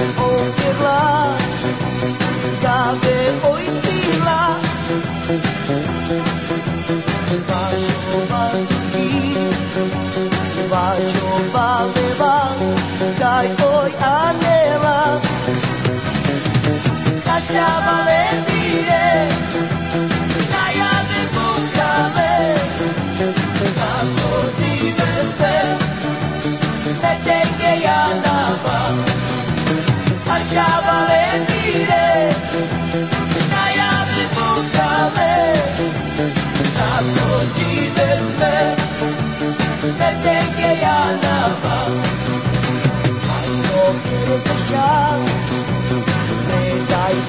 Oh, good luck.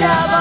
Shabbat.